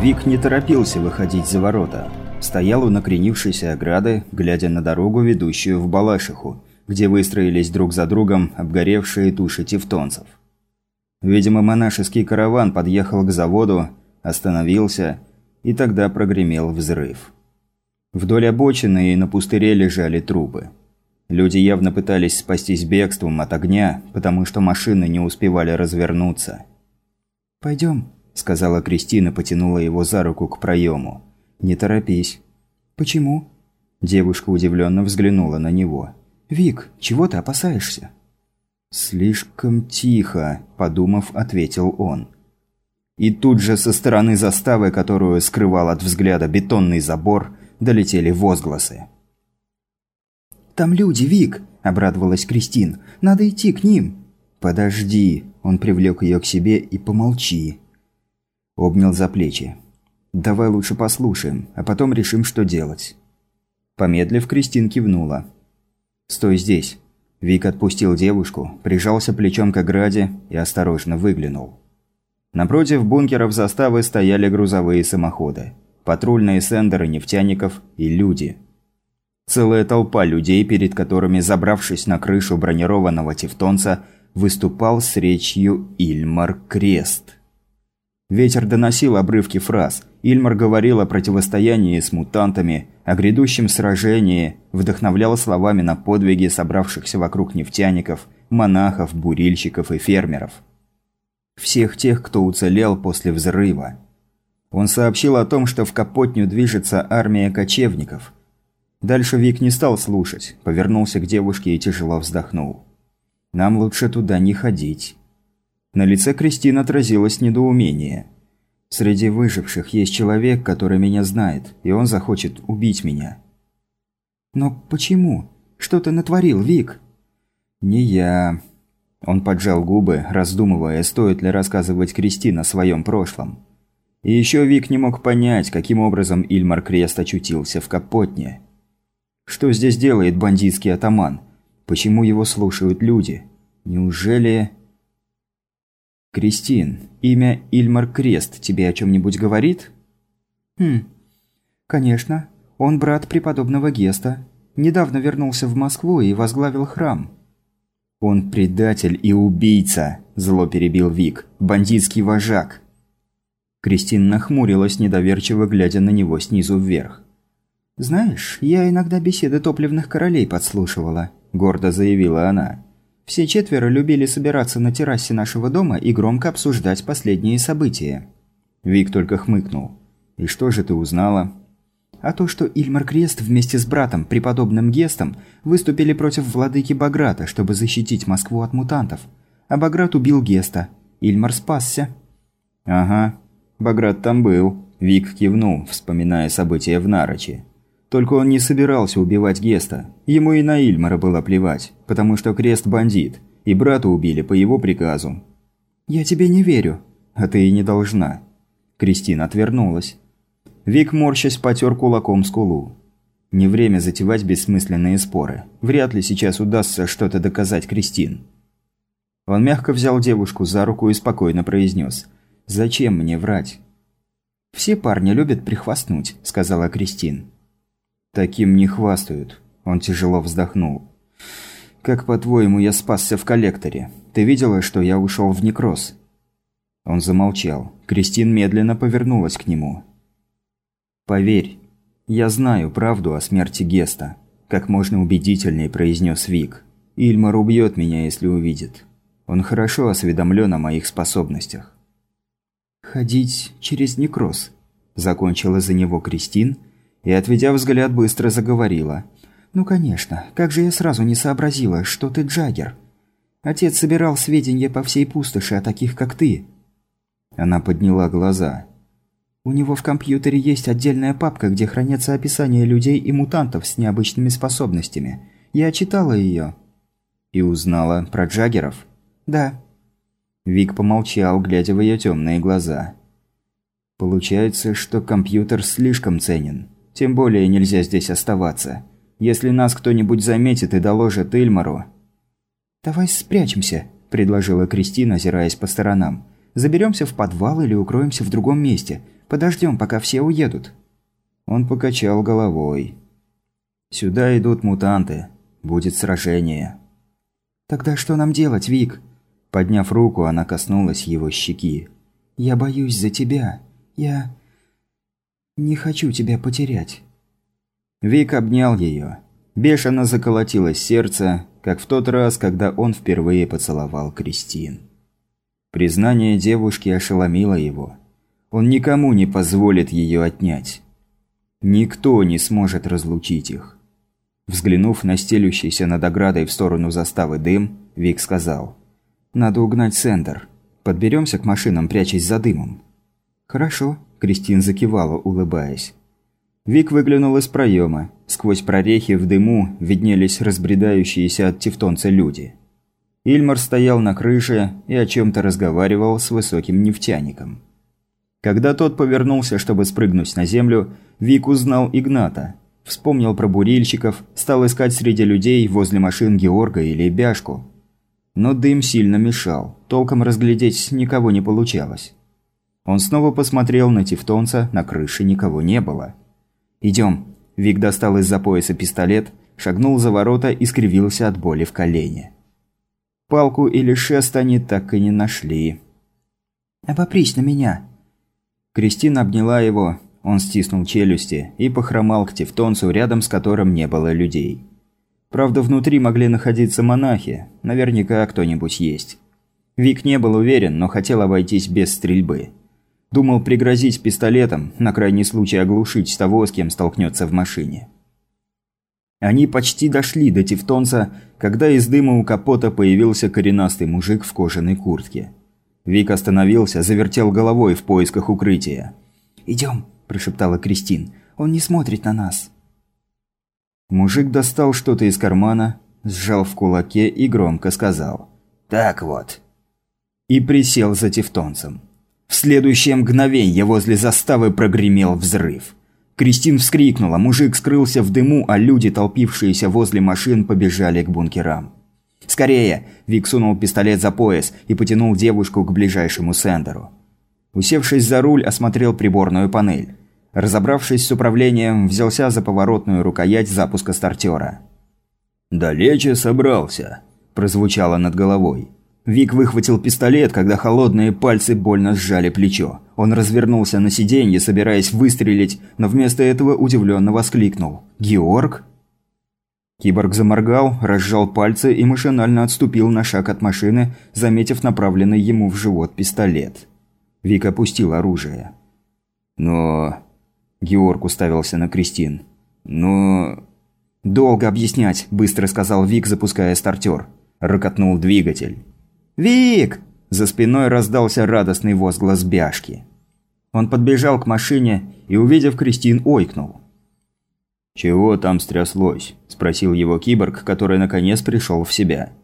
Вик не торопился выходить за ворота. Стоял у накренившейся ограды, глядя на дорогу, ведущую в Балашиху, где выстроились друг за другом обгоревшие туши тевтонцев. Видимо, монашеский караван подъехал к заводу, остановился, и тогда прогремел взрыв. Вдоль обочины и на пустыре лежали трупы. Люди явно пытались спастись бегством от огня, потому что машины не успевали развернуться. «Пойдем», – сказала Кристина, потянула его за руку к проему. «Не торопись». «Почему?» Девушка удивленно взглянула на него. «Вик, чего ты опасаешься?» «Слишком тихо», – подумав, ответил он. И тут же со стороны заставы, которую скрывал от взгляда бетонный забор, долетели возгласы. «Там люди, Вик!» – обрадовалась Кристин. «Надо идти к ним!» «Подожди!» – он привлек ее к себе и помолчи. Обнял за плечи. «Давай лучше послушаем, а потом решим, что делать». Помедлив, Кристин кивнула. «Стой здесь». Вик отпустил девушку, прижался плечом к ограде и осторожно выглянул. Напротив бункеров заставы стояли грузовые самоходы, патрульные сендеры нефтяников и люди. Целая толпа людей, перед которыми, забравшись на крышу бронированного тевтонца, выступал с речью Ильмар Крест. Ветер доносил обрывки фраз. Ильмар говорил о противостоянии с мутантами, о грядущем сражении, вдохновлял словами на подвиги собравшихся вокруг нефтяников, монахов, бурильщиков и фермеров. Всех тех, кто уцелел после взрыва. Он сообщил о том, что в Капотню движется армия кочевников. Дальше Вик не стал слушать, повернулся к девушке и тяжело вздохнул. «Нам лучше туда не ходить». На лице Кристин отразилось недоумение. «Среди выживших есть человек, который меня знает, и он захочет убить меня». «Но почему? Что ты натворил, Вик?» «Не я». Он поджал губы, раздумывая, стоит ли рассказывать Кристин о своем прошлом. И еще Вик не мог понять, каким образом Ильмар Крест очутился в Капотне. Что здесь делает бандитский атаман? Почему его слушают люди? Неужели... «Кристин, имя Ильмар Крест тебе о чем-нибудь говорит?» «Хм, конечно. Он брат преподобного Геста. Недавно вернулся в Москву и возглавил храм». «Он предатель и убийца», – зло перебил Вик. «Бандитский вожак». Кристин нахмурилась, недоверчиво глядя на него снизу вверх. «Знаешь, я иногда беседы топливных королей подслушивала», – гордо заявила она. Все четверо любили собираться на террасе нашего дома и громко обсуждать последние события. Вик только хмыкнул. «И что же ты узнала?» А то, что Ильмар Крест вместе с братом, преподобным Гестом, выступили против владыки Баграта, чтобы защитить Москву от мутантов. А Баграт убил Геста. Ильмар спасся. «Ага, Баграт там был», – Вик кивнул, вспоминая события в Нарочи. Только он не собирался убивать Геста. Ему и на Ильмара было плевать, потому что Крест бандит, и брата убили по его приказу. «Я тебе не верю». «А ты и не должна». Кристина отвернулась. Вик, морщась, потер кулаком скулу. Не время затевать бессмысленные споры. Вряд ли сейчас удастся что-то доказать Кристин. Он мягко взял девушку за руку и спокойно произнес. «Зачем мне врать?» «Все парни любят прихвастнуть», – сказала Кристин. Таким не хвастают. Он тяжело вздохнул. Как по-твоему я спасся в коллекторе? Ты видела, что я ушел в некроз? Он замолчал. Кристин медленно повернулась к нему. Поверь, я знаю правду о смерти Геста. Как можно убедительнее произнес Вик. Ильмар убьет меня, если увидит. Он хорошо осведомлен о моих способностях. «Ходить через некроз», – закончила за него Кристин – и, отведя взгляд, быстро заговорила. «Ну, конечно. Как же я сразу не сообразила, что ты Джаггер? Отец собирал сведения по всей пустоши о таких, как ты». Она подняла глаза. «У него в компьютере есть отдельная папка, где хранятся описания людей и мутантов с необычными способностями. Я читала ее». «И узнала про Джаггеров?» «Да». Вик помолчал, глядя в ее темные глаза. «Получается, что компьютер слишком ценен». Тем более нельзя здесь оставаться. Если нас кто-нибудь заметит и доложит Ильмару...» «Давай спрячемся», – предложила Кристина, озираясь по сторонам. Заберемся в подвал или укроемся в другом месте. Подождем, пока все уедут». Он покачал головой. «Сюда идут мутанты. Будет сражение». «Тогда что нам делать, Вик?» Подняв руку, она коснулась его щеки. «Я боюсь за тебя. Я... не хочу тебя потерять». Вик обнял ее. Бешено заколотилось сердце, как в тот раз, когда он впервые поцеловал Кристин. Признание девушки ошеломило его. Он никому не позволит ее отнять. Никто не сможет разлучить их. Взглянув на стелющийся над оградой в сторону заставы дым, Вик сказал. «Надо угнать Сендер. Подберемся к машинам, прячась за дымом». «Хорошо», – Кристин закивала, улыбаясь. Вик выглянул из проема. Сквозь прорехи в дыму виднелись разбредающиеся от тевтонца люди. Ильмар стоял на крыше и о чем-то разговаривал с высоким нефтяником. Когда тот повернулся, чтобы спрыгнуть на землю, Вик узнал Игната. Вспомнил про бурильщиков, стал искать среди людей возле машин Георга или Бяшку. Но дым сильно мешал, толком разглядеть никого не получалось. Он снова посмотрел на Тевтонца, на крыше никого не было. «Идем». Вик достал из-за пояса пистолет, шагнул за ворота и скривился от боли в колене. Палку или шест они так и не нашли. «Обопрись на меня!» Кристина обняла его, он стиснул челюсти и похромал к тевтонцу, рядом с которым не было людей. Правда, внутри могли находиться монахи, наверняка кто-нибудь есть. Вик не был уверен, но хотел обойтись без стрельбы. Думал пригрозить пистолетом, на крайний случай оглушить того, с кем столкнется в машине. Они почти дошли до Тевтонца, когда из дыма у капота появился коренастый мужик в кожаной куртке. Вик остановился, завертел головой в поисках укрытия. «Идем», – прошептала Кристин. «Он не смотрит на нас». Мужик достал что-то из кармана, сжал в кулаке и громко сказал. «Так вот». И присел за тевтонцем. В следующее мгновенье возле заставы прогремел взрыв. Кристин вскрикнула, мужик скрылся в дыму, а люди, толпившиеся возле машин, побежали к бункерам. «Скорее!» – Вик сунул пистолет за пояс и потянул девушку к ближайшему сендеру. Усевшись за руль, осмотрел приборную панель. Разобравшись с управлением, взялся за поворотную рукоять запуска стартера. «Далече собрался», – прозвучало над головой. Вик выхватил пистолет, когда холодные пальцы больно сжали плечо. Он развернулся на сиденье, собираясь выстрелить, но вместо этого удивленно воскликнул. «Георг?» Киборг заморгал, разжал пальцы и машинально отступил на шаг от машины, заметив направленный ему в живот пистолет. Вик опустил оружие. «Но...» Георг уставился на Кристин. «Но...» «Долго объяснять», – быстро сказал Вик, запуская стартер. Рокотнул двигатель. «Вик!» – за спиной раздался радостный возглас Бяшки. Он подбежал к машине и, увидев Кристин, ойкнул. «Чего там стряслось?» – спросил его киборг, который наконец пришел в себя.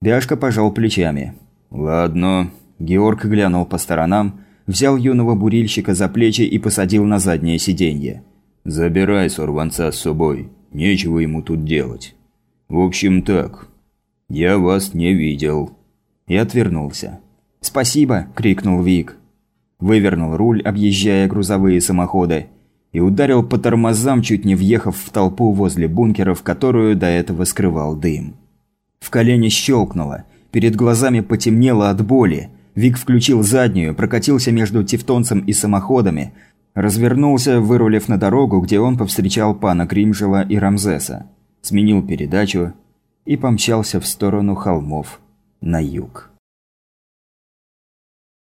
Бяшка пожал плечами. «Ладно». Георг глянул по сторонам, взял юного бурильщика за плечи и посадил на заднее сиденье. «Забирай сорванца с собой. Нечего ему тут делать. В общем так, я вас не видел» и отвернулся. «Спасибо!» – крикнул Вик. Вывернул руль, объезжая грузовые самоходы, и ударил по тормозам, чуть не въехав в толпу возле бункера, в которую до этого скрывал дым. В колене щелкнуло, перед глазами потемнело от боли. Вик включил заднюю, прокатился между тевтонцем и самоходами, развернулся, вырулив на дорогу, где он повстречал пана Кримжела и Рамзеса, сменил передачу и помчался в сторону холмов на юг.